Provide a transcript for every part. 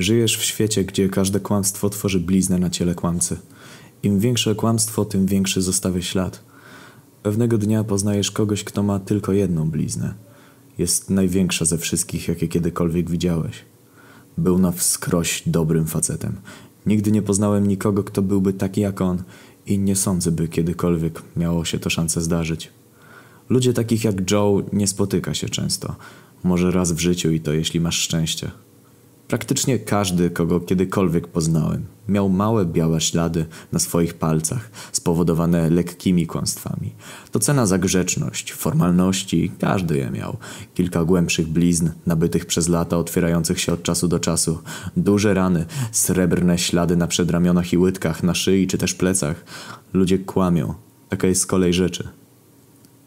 Żyjesz w świecie, gdzie każde kłamstwo tworzy bliznę na ciele kłamcy. Im większe kłamstwo, tym większy zostawia ślad. Pewnego dnia poznajesz kogoś, kto ma tylko jedną bliznę. Jest największa ze wszystkich, jakie kiedykolwiek widziałeś. Był na wskroś dobrym facetem. Nigdy nie poznałem nikogo, kto byłby taki jak on i nie sądzę, by kiedykolwiek miało się to szansę zdarzyć. Ludzie takich jak Joe nie spotyka się często. Może raz w życiu i to jeśli masz szczęście. Praktycznie każdy, kogo kiedykolwiek poznałem, miał małe białe ślady na swoich palcach, spowodowane lekkimi kłamstwami. To cena za grzeczność, formalności, każdy je miał. Kilka głębszych blizn, nabytych przez lata, otwierających się od czasu do czasu, duże rany, srebrne ślady na przedramionach i łydkach, na szyi czy też plecach. Ludzie kłamią. Taka jest kolej rzeczy.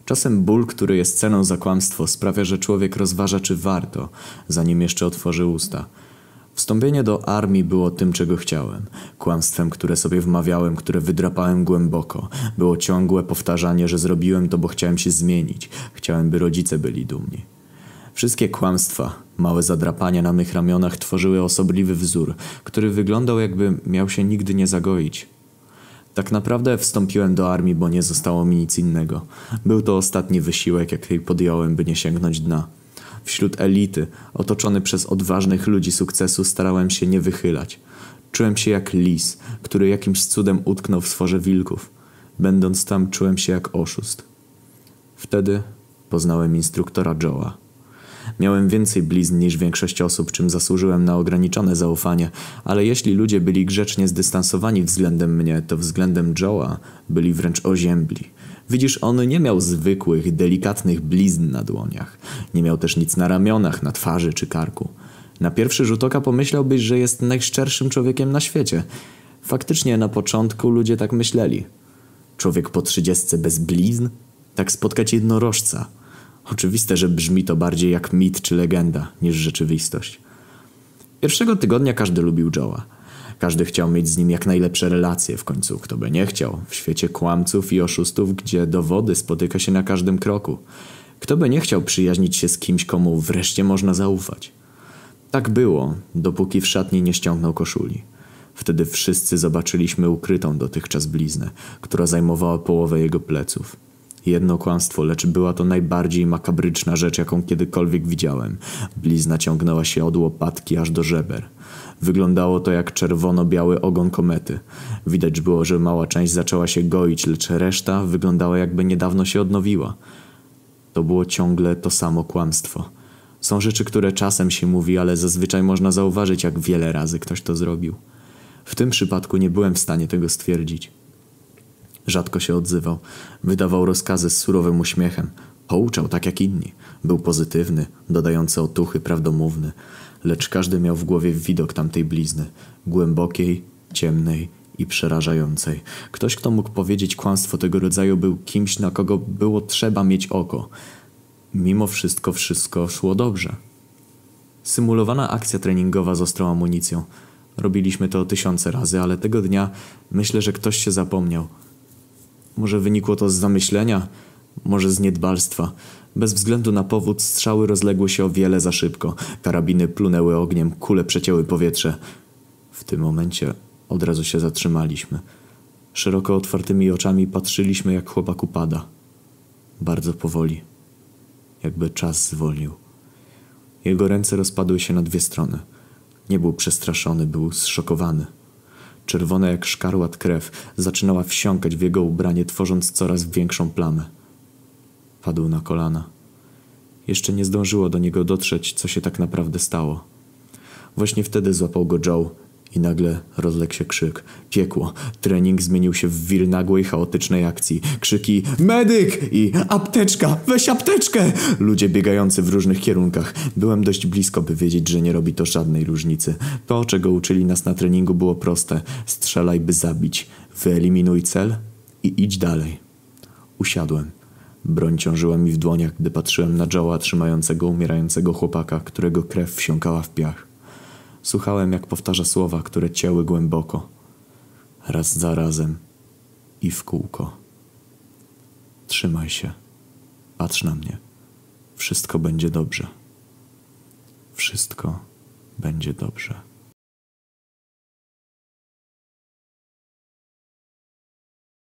Czasem ból, który jest ceną za kłamstwo, sprawia, że człowiek rozważa, czy warto, zanim jeszcze otworzy usta. Wstąpienie do armii było tym, czego chciałem. Kłamstwem, które sobie wmawiałem, które wydrapałem głęboko. Było ciągłe powtarzanie, że zrobiłem to, bo chciałem się zmienić. Chciałem, by rodzice byli dumni. Wszystkie kłamstwa, małe zadrapania na mych ramionach tworzyły osobliwy wzór, który wyglądał jakby miał się nigdy nie zagoić. Tak naprawdę wstąpiłem do armii, bo nie zostało mi nic innego. Był to ostatni wysiłek, jaki podjąłem, by nie sięgnąć dna. Wśród elity, otoczony przez odważnych ludzi sukcesu, starałem się nie wychylać. Czułem się jak lis, który jakimś cudem utknął w sworze wilków. Będąc tam, czułem się jak oszust. Wtedy poznałem instruktora Joe'a. Miałem więcej blizn niż większość osób, czym zasłużyłem na ograniczone zaufanie, ale jeśli ludzie byli grzecznie zdystansowani względem mnie, to względem Joe'a byli wręcz oziębli. Widzisz, on nie miał zwykłych, delikatnych blizn na dłoniach. Nie miał też nic na ramionach, na twarzy czy karku. Na pierwszy rzut oka pomyślałbyś, że jest najszczerszym człowiekiem na świecie. Faktycznie na początku ludzie tak myśleli. Człowiek po trzydziestce bez blizn? Tak spotkać jednorożca. Oczywiste, że brzmi to bardziej jak mit czy legenda niż rzeczywistość. Pierwszego tygodnia każdy lubił Joe'a. Każdy chciał mieć z nim jak najlepsze relacje, w końcu kto by nie chciał, w świecie kłamców i oszustów, gdzie dowody spotyka się na każdym kroku. Kto by nie chciał przyjaźnić się z kimś, komu wreszcie można zaufać. Tak było, dopóki w szatni nie ściągnął koszuli. Wtedy wszyscy zobaczyliśmy ukrytą dotychczas bliznę, która zajmowała połowę jego pleców. Jedno kłamstwo, lecz była to najbardziej makabryczna rzecz, jaką kiedykolwiek widziałem. Blizna ciągnęła się od łopatki aż do żeber. Wyglądało to jak czerwono-biały ogon komety. Widać było, że mała część zaczęła się goić, lecz reszta wyglądała jakby niedawno się odnowiła. To było ciągle to samo kłamstwo. Są rzeczy, które czasem się mówi, ale zazwyczaj można zauważyć, jak wiele razy ktoś to zrobił. W tym przypadku nie byłem w stanie tego stwierdzić. Rzadko się odzywał. Wydawał rozkazy z surowym uśmiechem. Pouczał tak jak inni. Był pozytywny, dodający otuchy, prawdomówny. Lecz każdy miał w głowie widok tamtej blizny. Głębokiej, ciemnej i przerażającej. Ktoś, kto mógł powiedzieć kłamstwo tego rodzaju, był kimś, na kogo było trzeba mieć oko. Mimo wszystko, wszystko szło dobrze. Symulowana akcja treningowa z ostrą amunicją. Robiliśmy to tysiące razy, ale tego dnia myślę, że ktoś się zapomniał – może wynikło to z zamyślenia, może z niedbalstwa. Bez względu na powód strzały rozległy się o wiele za szybko. Karabiny plunęły ogniem, kule przecięły powietrze. W tym momencie od razu się zatrzymaliśmy. Szeroko otwartymi oczami patrzyliśmy, jak chłopak upada. Bardzo powoli. Jakby czas zwolnił. Jego ręce rozpadły się na dwie strony. Nie był przestraszony, był zszokowany. Czerwona jak szkarłat krew zaczynała wsiąkać w jego ubranie, tworząc coraz większą plamę. Padł na kolana. Jeszcze nie zdążyło do niego dotrzeć, co się tak naprawdę stało. Właśnie wtedy złapał go Joe i nagle rozległ się krzyk. Piekło. Trening zmienił się w wir nagłej, chaotycznej akcji. Krzyki medyk i apteczka, weź apteczkę! Ludzie biegający w różnych kierunkach. Byłem dość blisko, by wiedzieć, że nie robi to żadnej różnicy. To, czego uczyli nas na treningu było proste. Strzelaj, by zabić. Wyeliminuj cel i idź dalej. Usiadłem. Broń ciążyła mi w dłoniach, gdy patrzyłem na Joe'a trzymającego umierającego chłopaka, którego krew wsiąkała w piach. Słuchałem, jak powtarza słowa, które cięły głęboko, raz za razem i w kółko. Trzymaj się, patrz na mnie. Wszystko będzie dobrze. Wszystko będzie dobrze.